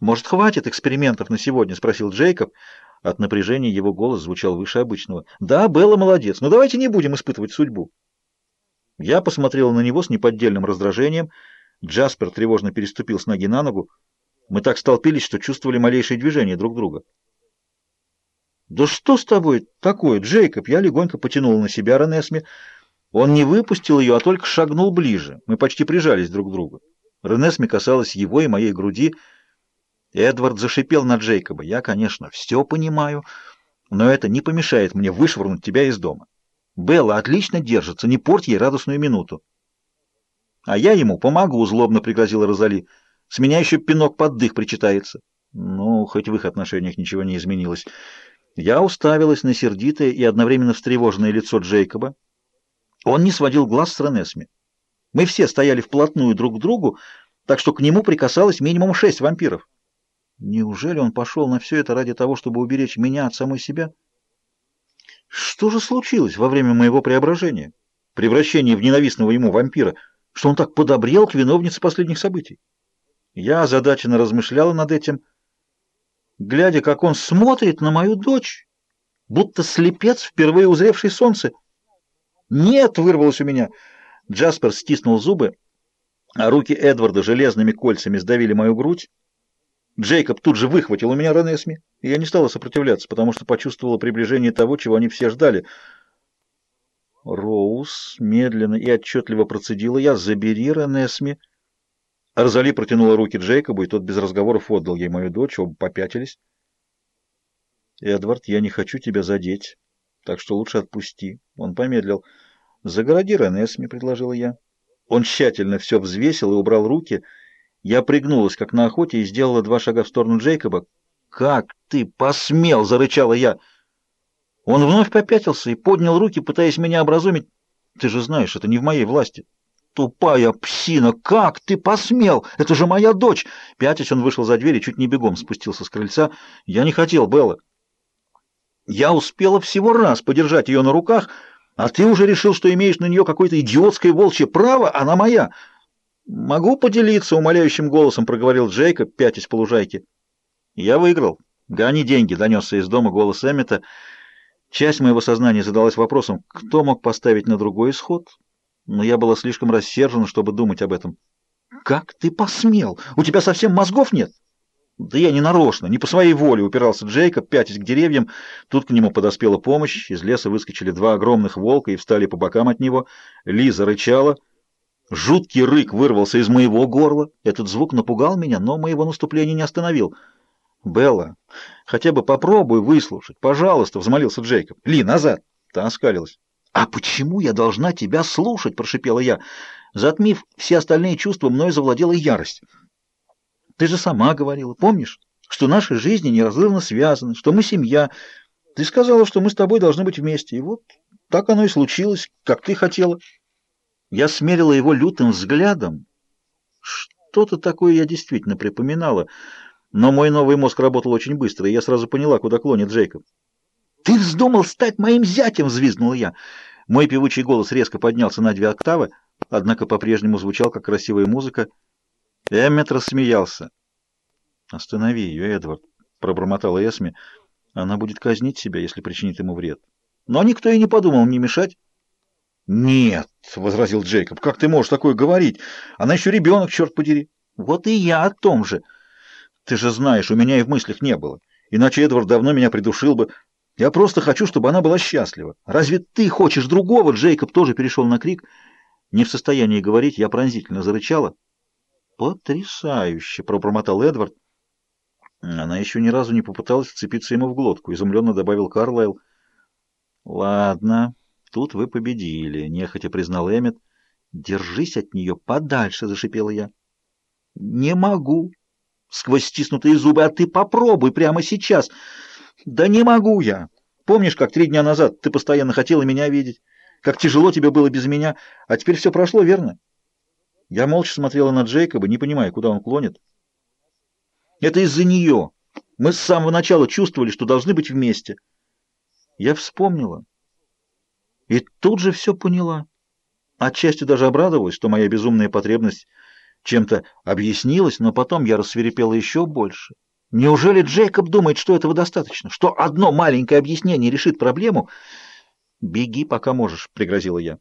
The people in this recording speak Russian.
«Может, хватит экспериментов на сегодня?» — спросил Джейкоб. От напряжения его голос звучал выше обычного. «Да, Белла молодец, но давайте не будем испытывать судьбу». Я посмотрел на него с неподдельным раздражением. Джаспер тревожно переступил с ноги на ногу. Мы так столпились, что чувствовали малейшее движение друг друга. «Да что с тобой такое, Джейкоб?» Я легонько потянул на себя Ренесме. Он не выпустил ее, а только шагнул ближе. Мы почти прижались друг к другу. Ренесме касалась его и моей груди. Эдвард зашипел на Джейкоба. «Я, конечно, все понимаю, но это не помешает мне вышвырнуть тебя из дома. Белла отлично держится, не порть ей радостную минуту». «А я ему помогу», — злобно пригрозила Розали. «С меня еще пинок под дых причитается». Ну, хоть в их отношениях ничего не изменилось. Я уставилась на сердитое и одновременно встревоженное лицо Джейкоба. Он не сводил глаз с Ренесми. Мы все стояли вплотную друг к другу, так что к нему прикасалось минимум шесть вампиров. Неужели он пошел на все это ради того, чтобы уберечь меня от самой себя? Что же случилось во время моего преображения, превращения в ненавистного ему вампира, что он так подобрел к виновнице последних событий? Я озадаченно размышляла над этим, глядя, как он смотрит на мою дочь, будто слепец, впервые узревший солнце. «Нет!» — вырвалось у меня. Джаспер стиснул зубы, а руки Эдварда железными кольцами сдавили мою грудь. Джейкоб тут же выхватил у меня Ренесми, и я не стала сопротивляться, потому что почувствовала приближение того, чего они все ждали. Роуз медленно и отчетливо процедила я «Забери Ренесми». Розали протянула руки Джейкобу, и тот без разговоров отдал ей мою дочь, оба попятились. «Эдвард, я не хочу тебя задеть, так что лучше отпусти». Он помедлил. «Загороди Ренесми», — предложила я. Он тщательно все взвесил и убрал руки. Я пригнулась, как на охоте, и сделала два шага в сторону Джейкоба. «Как ты посмел!» — зарычала я. Он вновь попятился и поднял руки, пытаясь меня образумить. «Ты же знаешь, это не в моей власти». «Тупая псина! Как ты посмел? Это же моя дочь!» Пятясь, он вышел за дверь и чуть не бегом спустился с крыльца. «Я не хотел, Белла. Я успела всего раз подержать ее на руках, а ты уже решил, что имеешь на нее какое-то идиотское волчье право, она моя!» «Могу поделиться», — умоляющим голосом проговорил Джейкоб, пятясь по лужайке. «Я выиграл. Гони деньги», — донесся из дома голос Эммета. Часть моего сознания задалась вопросом, кто мог поставить на другой исход?» но я была слишком рассержена, чтобы думать об этом. «Как ты посмел? У тебя совсем мозгов нет?» «Да я не нарочно, не по своей воле», — упирался Джейкоб, пятясь к деревьям. Тут к нему подоспела помощь. Из леса выскочили два огромных волка и встали по бокам от него. Лиза рычала. Жуткий рык вырвался из моего горла. Этот звук напугал меня, но моего наступления не остановил. «Белла, хотя бы попробуй выслушать, пожалуйста», — взмолился Джейкоб. «Ли, назад!» Та оскалилась. «А почему я должна тебя слушать?» — прошипела я. Затмив все остальные чувства, мной завладела ярость. «Ты же сама говорила, помнишь, что наши жизни неразрывно связаны, что мы семья. Ты сказала, что мы с тобой должны быть вместе. И вот так оно и случилось, как ты хотела». Я смерила его лютым взглядом. Что-то такое я действительно припоминала, но мой новый мозг работал очень быстро, и я сразу поняла, куда клонит Джейкоб. «Ты вздумал стать моим зятем!» — взвизгнула я. Мой певучий голос резко поднялся на две октавы, однако по-прежнему звучал, как красивая музыка. Эммет рассмеялся. «Останови ее, Эдвард», — пробормотала Эсми. «Она будет казнить себя, если причинит ему вред». Но никто и не подумал мне мешать. «Нет», — возразил Джейкоб, — «как ты можешь такое говорить? Она еще ребенок, черт подери». «Вот и я о том же. Ты же знаешь, у меня и в мыслях не было. Иначе Эдвард давно меня придушил бы. Я просто хочу, чтобы она была счастлива. Разве ты хочешь другого?» Джейкоб тоже перешел на крик. Не в состоянии говорить, я пронзительно зарычала. «Потрясающе!» — пробормотал Эдвард. Она еще ни разу не попыталась вцепиться ему в глотку, изумленно добавил Карлайл. «Ладно, тут вы победили», — нехотя признал Эммет. «Держись от нее подальше», — зашипела я. «Не могу», — сквозь стиснутые зубы, — «а ты попробуй прямо сейчас». «Да не могу я. Помнишь, как три дня назад ты постоянно хотела меня видеть? Как тяжело тебе было без меня, а теперь все прошло, верно?» Я молча смотрела на Джейкоба, не понимая, куда он клонит. «Это из-за нее. Мы с самого начала чувствовали, что должны быть вместе». Я вспомнила. И тут же все поняла. Отчасти даже обрадовалась, что моя безумная потребность чем-то объяснилась, но потом я рассверепела еще больше. Неужели Джейкоб думает, что этого достаточно? Что одно маленькое объяснение решит проблему? «Беги, пока можешь», — пригрозила я.